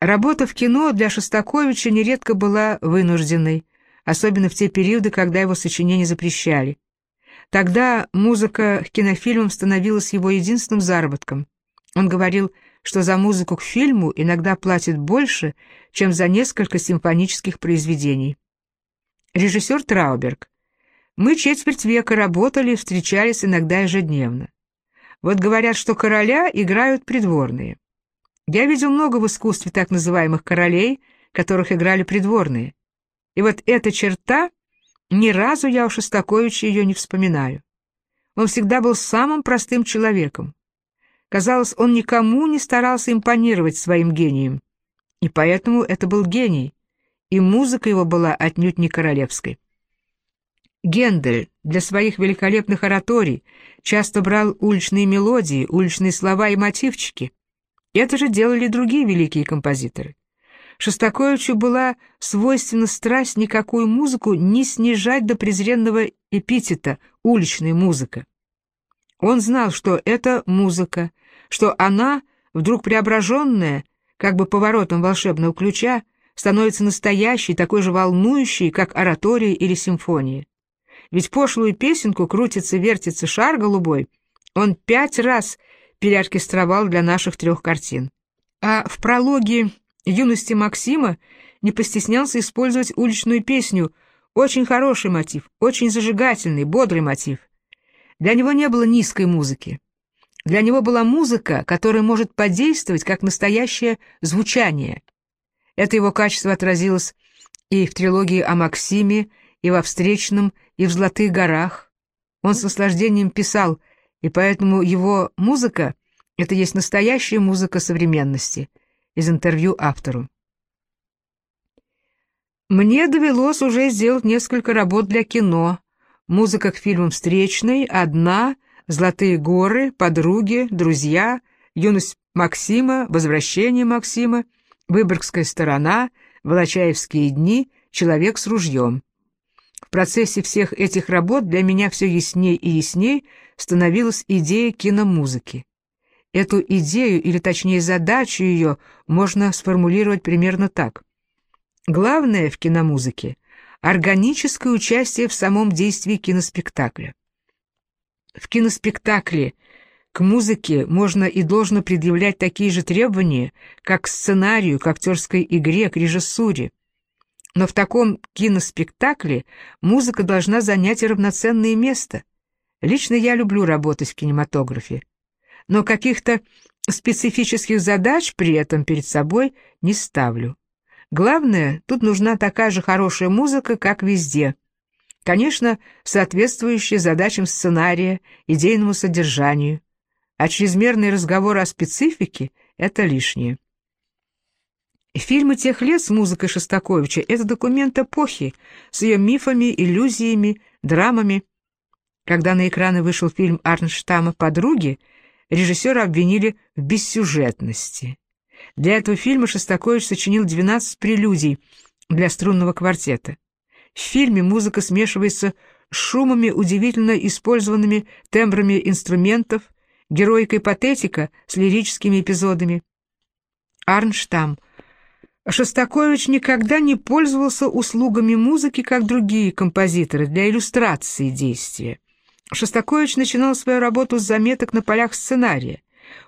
Работа в кино для Шостаковича нередко была вынужденной, особенно в те периоды, когда его сочинения запрещали. Тогда музыка к кинофильмам становилась его единственным заработком. Он говорил, что за музыку к фильму иногда платят больше, чем за несколько симфонических произведений. Режиссер Трауберг. Мы четверть века работали и встречались иногда ежедневно. Вот говорят, что короля играют придворные. Я видел много в искусстве так называемых королей, которых играли придворные. И вот эта черта, ни разу я у Шостаковича ее не вспоминаю. Он всегда был самым простым человеком. Казалось, он никому не старался импонировать своим гением. И поэтому это был гений, и музыка его была отнюдь не королевской. Гендель для своих великолепных ораторий часто брал уличные мелодии, уличные слова и мотивчики. Это же делали другие великие композиторы. Шостаковичу была свойственна страсть никакую музыку не снижать до презренного эпитета «уличная музыка». Он знал, что это музыка, что она, вдруг преображенная, как бы поворотом волшебного ключа, становится настоящей, такой же волнующей, как оратория или симфония. Ведь пошлую песенку «Крутится-вертится шар голубой» он пять раз переоркестровал для наших трех картин. А в прологе юности Максима не постеснялся использовать уличную песню. Очень хороший мотив, очень зажигательный, бодрый мотив. Для него не было низкой музыки. Для него была музыка, которая может подействовать как настоящее звучание. Это его качество отразилось и в трилогии о Максиме, и во «Встречном», и в «Золотых горах». Он с наслаждением писал, и поэтому его музыка — это есть настоящая музыка современности — из интервью автору. Мне довелось уже сделать несколько работ для кино. Музыка к фильмам «Встречный», «Одна», «Золотые горы», «Подруги», «Друзья», «Юность Максима», «Возвращение Максима», «Выборгская сторона», «Волочаевские дни», «Человек с ружьем». В процессе всех этих работ для меня все ясней и ясней становилась идея киномузыки. Эту идею, или точнее задачу ее, можно сформулировать примерно так. Главное в киномузыке – органическое участие в самом действии киноспектакля. В киноспектакле к музыке можно и должно предъявлять такие же требования, как к сценарию, к актерской игре, к режиссуре. Но в таком киноспектакле музыка должна занять равноценное место. Лично я люблю работать в кинематографе но каких-то специфических задач при этом перед собой не ставлю. Главное, тут нужна такая же хорошая музыка, как везде. Конечно, соответствующая задачам сценария, идейному содержанию. А чрезмерный разговор о специфике — это лишнее. Фильмы тех лет с музыкой Шостаковича — это документ эпохи, с ее мифами, иллюзиями, драмами. Когда на экраны вышел фильм Арнштама «Подруги», режиссера обвинили в бессюжетности. Для этого фильма Шостакович сочинил 12 прелюдий для струнного квартета. В фильме музыка смешивается с шумами, удивительно использованными тембрами инструментов, героикой патетика с лирическими эпизодами. Арнштам. Шостакович никогда не пользовался услугами музыки, как другие композиторы, для иллюстрации действия. Шостакович начинал свою работу с заметок на полях сценария.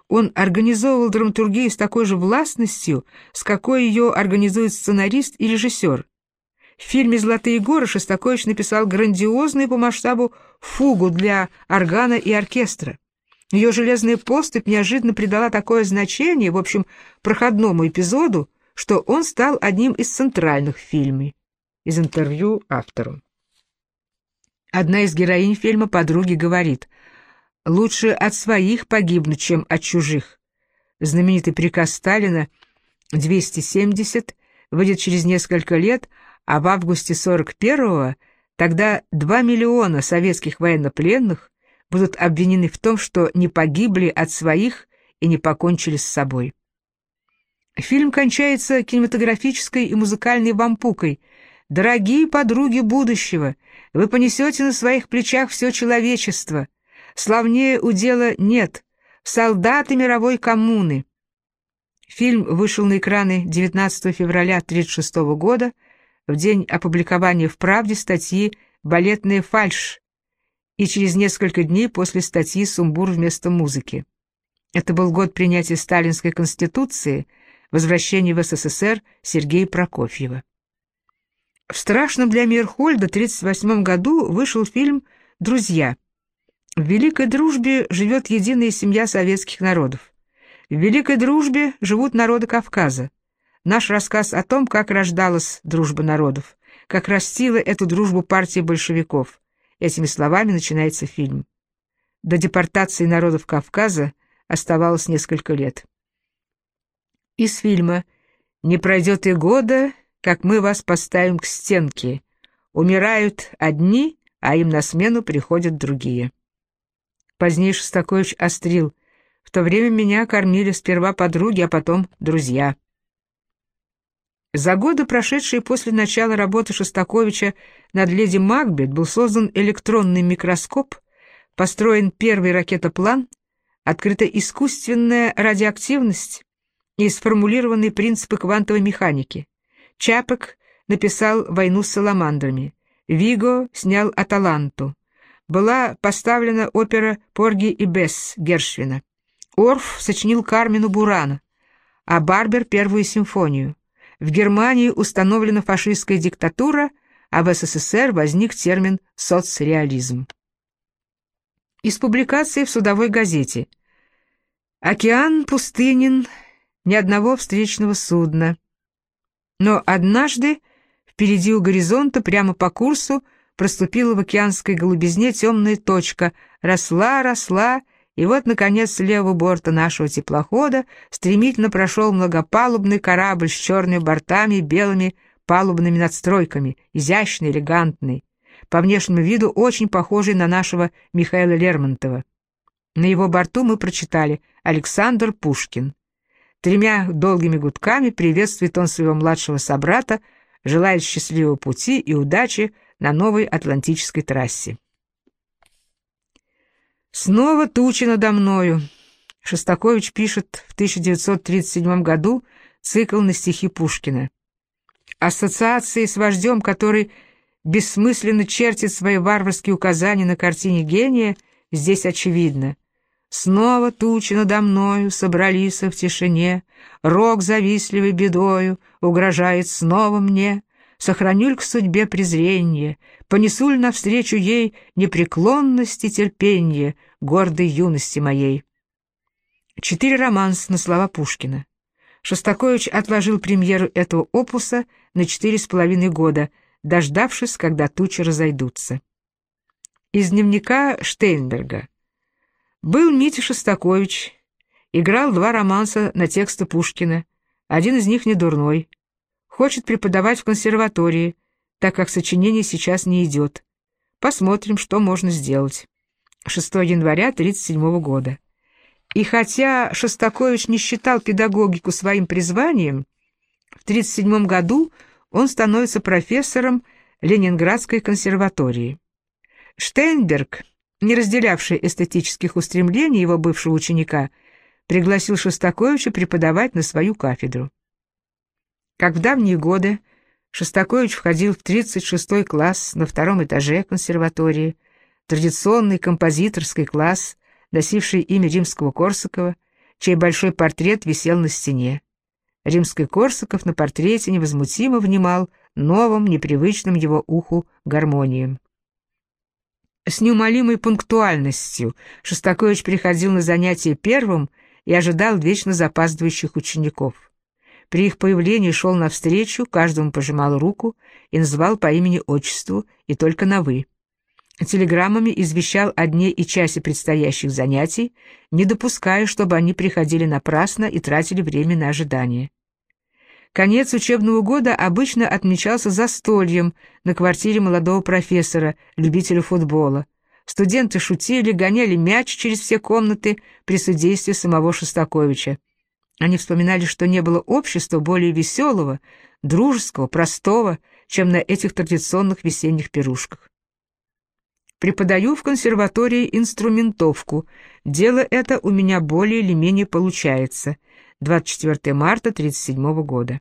Он организовывал драматургию с такой же властностью, с какой ее организует сценарист и режиссер. В фильме «Золотые горы» Шостакович написал грандиозную по масштабу фугу для органа и оркестра. Ее железная поступь неожиданно придала такое значение, в общем, проходному эпизоду, что он стал одним из центральных в фильме. Из интервью автору. Одна из героинь фильма «Подруги» говорит, «Лучше от своих погибнуть, чем от чужих». Знаменитый приказ Сталина 270 выйдет через несколько лет, а в августе 41-го тогда 2 миллиона советских военнопленных будут обвинены в том, что не погибли от своих и не покончили с собой. Фильм кончается кинематографической и музыкальной вампукой – Дорогие подруги будущего, вы понесете на своих плечах все человечество. Славнее удела нет, солдаты мировой коммуны. Фильм вышел на экраны 19 февраля 1936 года, в день опубликования в «Правде» статьи «Балетная фальшь» и через несколько дней после статьи «Сумбур вместо музыки». Это был год принятия Сталинской Конституции, возвращения в СССР Сергея Прокофьева. В страшном для Мирхольда 1938 году вышел фильм «Друзья». В великой дружбе живет единая семья советских народов. В великой дружбе живут народы Кавказа. Наш рассказ о том, как рождалась дружба народов, как растила эту дружбу партия большевиков. Этими словами начинается фильм. До депортации народов Кавказа оставалось несколько лет. Из фильма «Не пройдет и года, как мы вас поставим к стенке. Умирают одни, а им на смену приходят другие». Позднее Шостакович острил. В то время меня кормили сперва подруги, а потом друзья. За годы, прошедшие после начала работы Шостаковича над «Леди Макбет», был создан электронный микроскоп, построен первый ракетоплан, открыта искусственная радиоактивность и сформулированы принципы квантовой механики. Чапек написал «Войну с саламандрами», Виго снял «Аталанту», была поставлена опера «Порги и Бесс» Гершвина. Орф сочинил Кармину Бурана, а Барбер — первую симфонию. В Германии установлена фашистская диктатура, а в СССР возник термин «соцреализм». Из публикации в судовой газете Океан пустынен, ни одного встречного судна. Но однажды впереди у горизонта, прямо по курсу, проступила в океанской голубизне темная точка, росла, росла, и вот, наконец, с левого борта нашего теплохода стремительно прошел многопалубный корабль с черными бортами белыми палубными надстройками, изящный, элегантный, по внешнему виду очень похожий на нашего Михаила Лермонтова. На его борту мы прочитали «Александр Пушкин». Тремя долгими гудками приветствует он своего младшего собрата, желает счастливого пути и удачи на новой Атлантической трассе. Снова тучи надо мною. Шостакович пишет в 1937 году цикл на стихи Пушкина. Ассоциации с вождем, который бессмысленно чертит свои варварские указания на картине гения, здесь очевидно — Снова тучи надо мною собрались в тишине, Рок завистливой бедою угрожает снова мне. Сохраню ль к судьбе презрение, Понесу ль навстречу ей непреклонность и терпение Гордой юности моей. Четыре романс на слова Пушкина. Шостакович отложил премьеру этого опуса на четыре с половиной года, дождавшись, когда тучи разойдутся. Из дневника Штейнберга. Был Митя Шостакович, играл два романса на тексты Пушкина, один из них не дурной. Хочет преподавать в консерватории, так как сочинение сейчас не идет. Посмотрим, что можно сделать. 6 января 1937 года. И хотя Шостакович не считал педагогику своим призванием, в 1937 году он становится профессором Ленинградской консерватории. Штейнберг не разделявший эстетических устремлений его бывшего ученика, пригласил Шостаковича преподавать на свою кафедру. Как в давние годы, Шостакович входил в 36-й класс на втором этаже консерватории, традиционный композиторский класс, носивший имя римского Корсакова, чей большой портрет висел на стене. Римский Корсаков на портрете невозмутимо внимал новым, непривычным его уху гармониям. С неумолимой пунктуальностью Шостакович приходил на занятия первым и ожидал вечно запаздывающих учеников. При их появлении шел навстречу, каждому пожимал руку и называл по имени-отчеству и только на «вы». Телеграммами извещал о дне и часе предстоящих занятий, не допуская, чтобы они приходили напрасно и тратили время на ожидание. Конец учебного года обычно отмечался застольем на квартире молодого профессора, любителя футбола. Студенты шутили, гоняли мяч через все комнаты при содействии самого Шостаковича. Они вспоминали, что не было общества более веселого, дружеского, простого, чем на этих традиционных весенних пирушках. Преподаю в консерватории инструментовку. Дело это у меня более или менее получается. 24 марта 1937 года.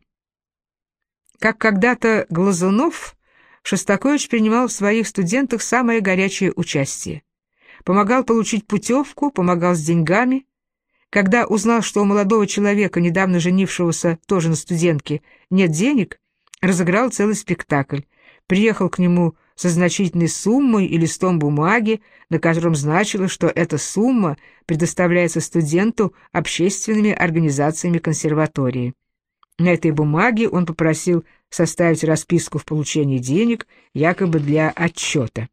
Как когда-то Глазунов, Шостакович принимал в своих студентах самое горячее участие. Помогал получить путевку, помогал с деньгами. Когда узнал, что у молодого человека, недавно женившегося тоже на студентке, нет денег, разыграл целый спектакль. Приехал к нему со значительной суммой и листом бумаги, на котором значилось, что эта сумма предоставляется студенту общественными организациями консерватории. На этой бумаге он попросил составить расписку в получении денег, якобы для отчета.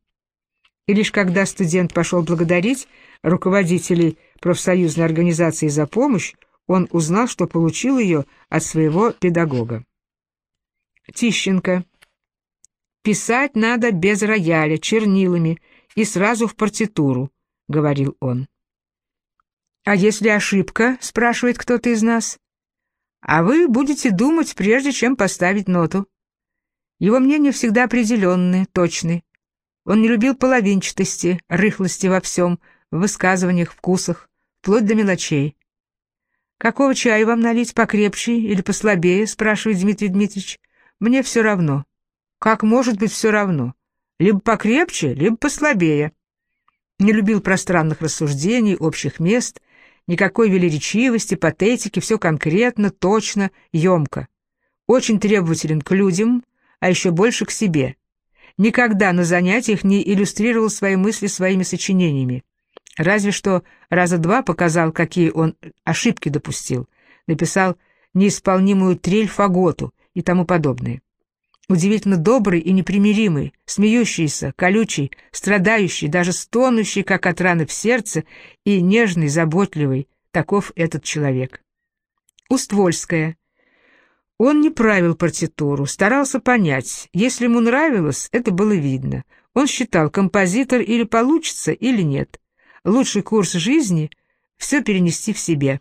И лишь когда студент пошел благодарить руководителей профсоюзной организации за помощь, он узнал, что получил ее от своего педагога. Тищенко. «Писать надо без рояля, чернилами и сразу в партитуру», — говорил он. «А если ошибка?» — спрашивает кто-то из нас. «А вы будете думать, прежде чем поставить ноту». Его мнения всегда определенные, точные. Он не любил половинчатости, рыхлости во всем, в высказываниях, вкусах, вплоть до мелочей. «Какого чая вам налить, покрепче или послабее?» — спрашивает Дмитрий Дмитриевич. «Мне все равно». Как может быть все равно? Либо покрепче, либо послабее. Не любил пространных рассуждений, общих мест, никакой велеречивости, патетики, все конкретно, точно, емко. Очень требователен к людям, а еще больше к себе. Никогда на занятиях не иллюстрировал свои мысли своими сочинениями. Разве что раза два показал, какие он ошибки допустил. Написал неисполнимую трель фаготу и тому подобное удивительно добрый и непримиримый, смеющийся, колючий, страдающий, даже стонущий, как от раны в сердце, и нежный, заботливый, таков этот человек. Уствольская. Он не правил партитуру, старался понять. Если ему нравилось, это было видно. Он считал, композитор или получится, или нет. Лучший курс жизни — все перенести в себе.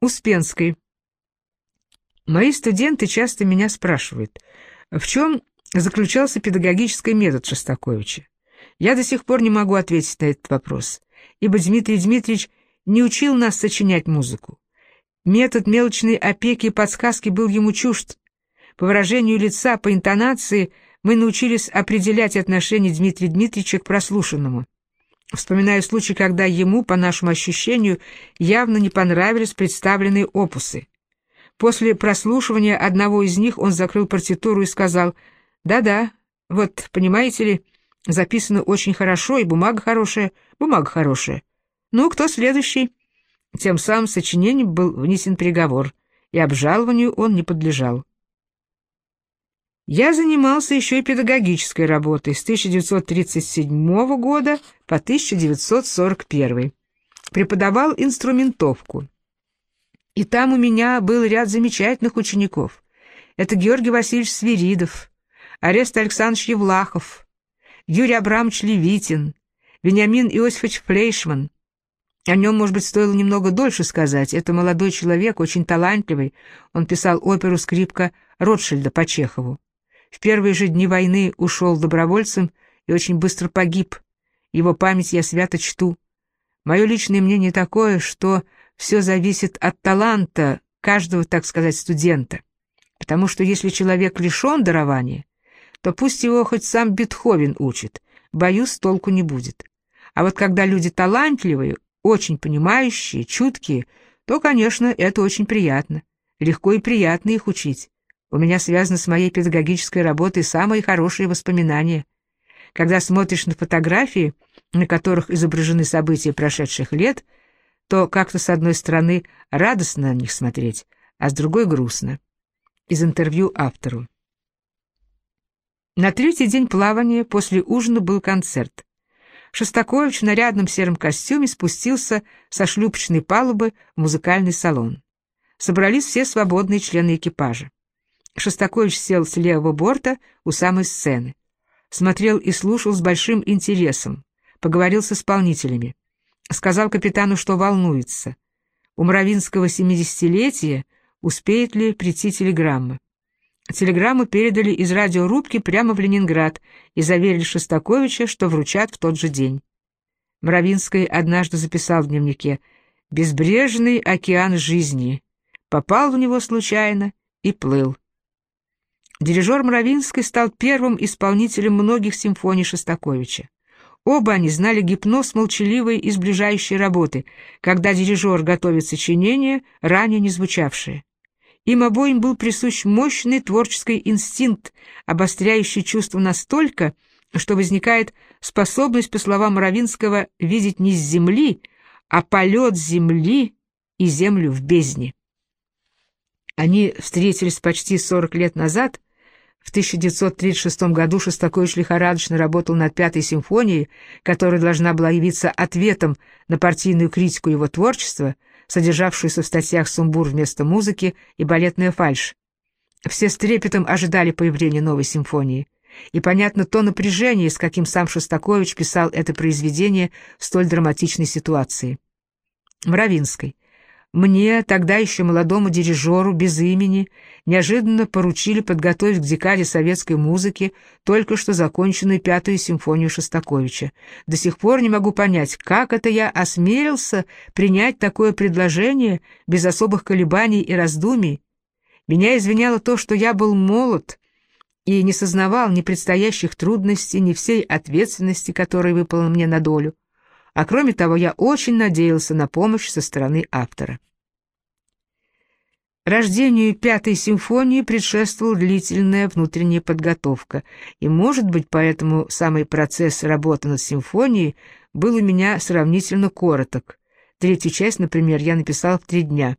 Успенской. Мои студенты часто меня спрашивают, в чем заключался педагогический метод Шостаковича? Я до сих пор не могу ответить на этот вопрос, ибо Дмитрий Дмитриевич не учил нас сочинять музыку. Метод мелочной опеки и подсказки был ему чужд. По выражению лица, по интонации мы научились определять отношение Дмитрия Дмитриевича к прослушанному. Вспоминаю случай, когда ему, по нашему ощущению, явно не понравились представленные опусы. После прослушивания одного из них он закрыл партитуру и сказал, «Да-да, вот, понимаете ли, записано очень хорошо, и бумага хорошая, бумага хорошая. Ну, кто следующий?» Тем самым сочинением был внесен приговор, и обжалованию он не подлежал. Я занимался еще и педагогической работой с 1937 года по 1941. Преподавал инструментовку. И там у меня был ряд замечательных учеников. Это Георгий Васильевич Свиридов, Арест Александрович Евлахов, Юрий Абрамович Левитин, Вениамин Иосифович Флейшман. О нем, может быть, стоило немного дольше сказать. Это молодой человек, очень талантливый. Он писал оперу «Скрипка» Ротшильда по Чехову. В первые же дни войны ушел добровольцем и очень быстро погиб. Его память я свято чту. Мое личное мнение такое, что все зависит от таланта каждого, так сказать, студента. Потому что если человек лишен дарования, то пусть его хоть сам Бетховен учит, боюсь, толку не будет. А вот когда люди талантливые, очень понимающие, чуткие, то, конечно, это очень приятно. Легко и приятно их учить. У меня связаны с моей педагогической работой самые хорошие воспоминания. Когда смотришь на фотографии, на которых изображены события прошедших лет – то как-то с одной стороны радостно на них смотреть, а с другой грустно. Из интервью автору. На третий день плавания после ужина был концерт. Шостакович в нарядном сером костюме спустился со шлюпочной палубы в музыкальный салон. Собрались все свободные члены экипажа. Шостакович сел с левого борта у самой сцены. Смотрел и слушал с большим интересом. Поговорил с исполнителями. Сказал капитану, что волнуется. У Мравинского семидесятилетия успеет ли прийти телеграмма. Телеграмму передали из радиорубки прямо в Ленинград и заверили Шостаковича, что вручат в тот же день. Мравинский однажды записал в дневнике «Безбрежный океан жизни, попал в него случайно и плыл. Дирижер Мравинский стал первым исполнителем многих симфоний Шостаковича. Оба они знали гипноз молчаливой и сближающей работы, когда дирижер готовит сочинение, ранее не звучавшее. Им обоим был присущ мощный творческий инстинкт, обостряющий чувство настолько, что возникает способность, по словам Равинского, видеть не с земли, а полет земли и землю в бездне. Они встретились почти 40 лет назад. В 1936 году Шостакович лихорадочно работал над Пятой симфонией, которая должна была явиться ответом на партийную критику его творчества, содержавшуюся в статьях «Сумбур вместо музыки» и «Балетная фальшь». Все с трепетом ожидали появления новой симфонии. И понятно то напряжение, с каким сам Шостакович писал это произведение в столь драматичной ситуации. Мравинской. Мне, тогда еще молодому дирижеру без имени, неожиданно поручили подготовить к декаде советской музыки только что законченную пятую симфонию Шостаковича. До сих пор не могу понять, как это я осмелился принять такое предложение без особых колебаний и раздумий. Меня извиняло то, что я был молод и не сознавал ни предстоящих трудностей, ни всей ответственности, которая выпала мне на долю а кроме того, я очень надеялся на помощь со стороны автора. Рождению Пятой симфонии предшествовала длительная внутренняя подготовка, и, может быть, поэтому самый процесс работы над симфонией был у меня сравнительно короток. Третью часть, например, я написал в три дня.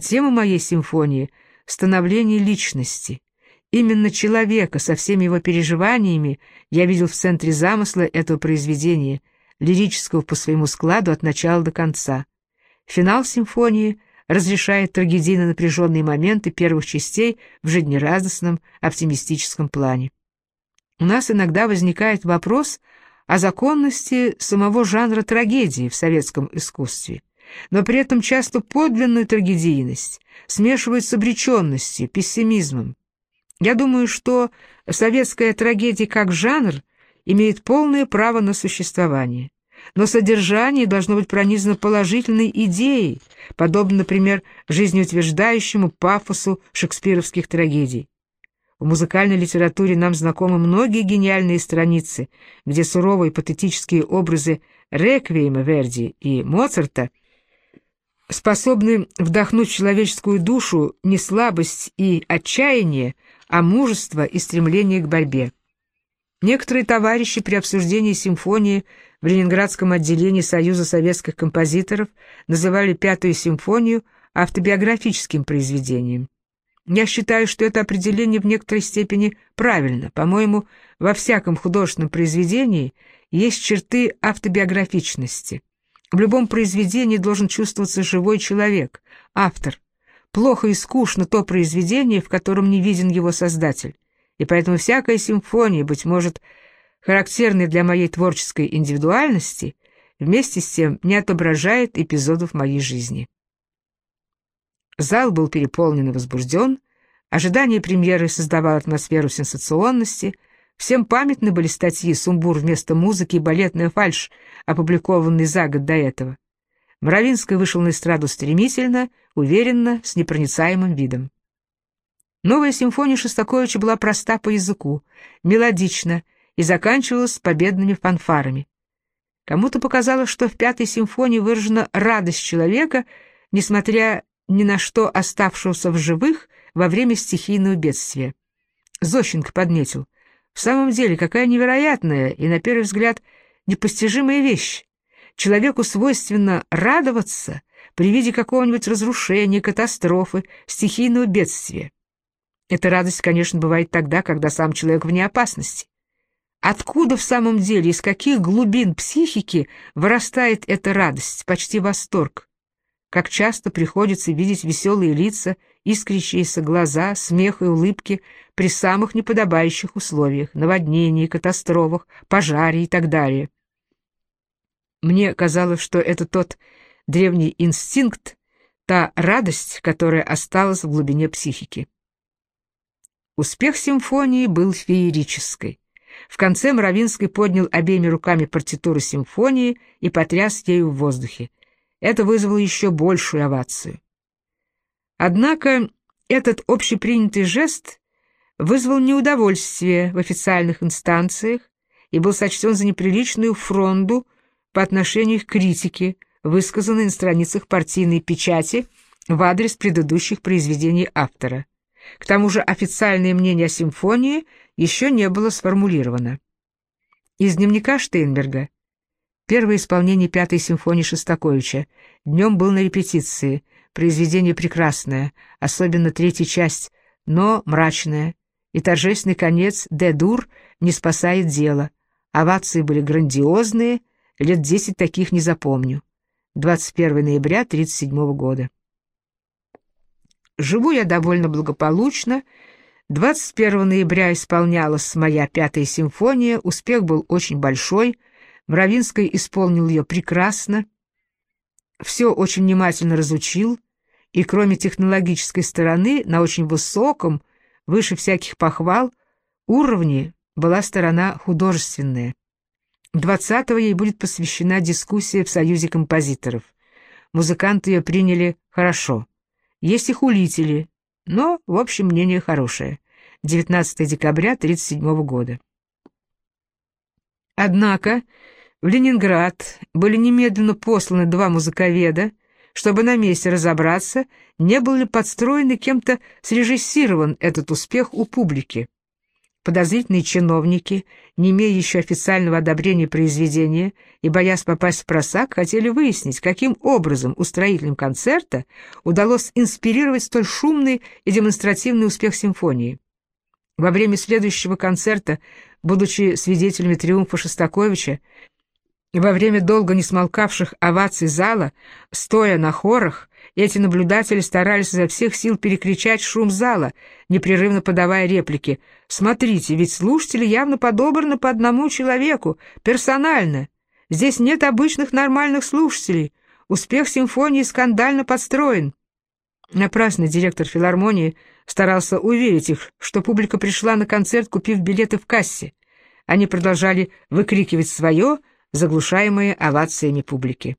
Тема моей симфонии — становление личности. Именно человека со всеми его переживаниями я видел в центре замысла этого произведения — лирического по своему складу от начала до конца. Финал симфонии разрешает трагедийно напряженные моменты первых частей в жизнерадостном, оптимистическом плане. У нас иногда возникает вопрос о законности самого жанра трагедии в советском искусстве, но при этом часто подлинную трагедийность смешивают с обреченностью, пессимизмом. Я думаю, что советская трагедия как жанр имеет полное право на существование. Но содержание должно быть пронизано положительной идеей, подобно, например, жизнеутверждающему пафосу шекспировских трагедий. В музыкальной литературе нам знакомы многие гениальные страницы, где суровые патетические образы Реквиема Верди и Моцарта способны вдохнуть в человеческую душу не слабость и отчаяние, а мужество и стремление к борьбе. Некоторые товарищи при обсуждении симфонии в Ленинградском отделении Союза советских композиторов называли Пятую симфонию автобиографическим произведением. Я считаю, что это определение в некоторой степени правильно. По-моему, во всяком художественном произведении есть черты автобиографичности. В любом произведении должен чувствоваться живой человек, автор. Плохо и скучно то произведение, в котором не виден его создатель и поэтому всякая симфония, быть может, характерная для моей творческой индивидуальности, вместе с тем не отображает эпизодов моей жизни. Зал был переполнен и возбужден, ожидание премьеры создавало атмосферу сенсационности, всем памятны были статьи «Сумбур вместо музыки» и «Балетная фальшь», опубликованные за год до этого. Мравинский вышел на эстраду стремительно, уверенно, с непроницаемым видом. Новая симфония Шостаковича была проста по языку, мелодична и заканчивалась победными фанфарами. Кому-то показалось, что в пятой симфонии выражена радость человека, несмотря ни на что оставшегося в живых во время стихийного бедствия. Зощенко подметил, в самом деле, какая невероятная и, на первый взгляд, непостижимая вещь. Человеку свойственно радоваться при виде какого-нибудь разрушения, катастрофы, стихийного бедствия. Эта радость, конечно, бывает тогда, когда сам человек вне опасности. Откуда в самом деле, из каких глубин психики вырастает эта радость, почти восторг? Как часто приходится видеть веселые лица, искрящиеся глаза, смех и улыбки при самых неподобающих условиях, наводнении, катастрофах, пожаре и так далее. Мне казалось, что это тот древний инстинкт, та радость, которая осталась в глубине психики. Успех симфонии был феерический. В конце Мравинский поднял обеими руками партитуру симфонии и потряс ею в воздухе. Это вызвало еще большую овацию. Однако этот общепринятый жест вызвал неудовольствие в официальных инстанциях и был сочтен за неприличную фронду по отношению к критике, высказанной на страницах партийной печати в адрес предыдущих произведений автора. К тому же официальное мнение о симфонии еще не было сформулировано. Из дневника Штейнберга. Первое исполнение Пятой симфонии Шостаковича. Днем был на репетиции. Произведение прекрасное, особенно третья часть, но мрачная. И торжественный конец «Де-дур» не спасает дело. Овации были грандиозные, лет десять таких не запомню. 21 ноября 1937 года. Живу я довольно благополучно. 21 ноября исполнялась моя пятая симфония, успех был очень большой, Мравинский исполнил ее прекрасно, все очень внимательно разучил, и кроме технологической стороны, на очень высоком, выше всяких похвал, уровне была сторона художественная. 20-го ей будет посвящена дискуссия в Союзе композиторов. Музыканты ее приняли хорошо. Есть и хулители, но, в общем, мнение хорошее. 19 декабря 1937 года. Однако в Ленинград были немедленно посланы два музыковеда, чтобы на месте разобраться, не был ли подстроен и кем-то срежиссирован этот успех у публики. Подозрительные чиновники, не имея еще официального одобрения произведения и боясь попасть в просак, хотели выяснить, каким образом устроителям концерта удалось инспирировать столь шумный и демонстративный успех симфонии. Во время следующего концерта, будучи свидетелями триумфа Шостаковича, и во время долго не смолкавших оваций зала, стоя на хорах, эти наблюдатели старались изо всех сил перекричать шум зала, непрерывно подавая реплики. «Смотрите, ведь слушатели явно подобраны по одному человеку, персонально. Здесь нет обычных нормальных слушателей. Успех симфонии скандально подстроен». Напрасно директор филармонии старался уверить их, что публика пришла на концерт, купив билеты в кассе. Они продолжали выкрикивать свое, заглушаемые овациями публики.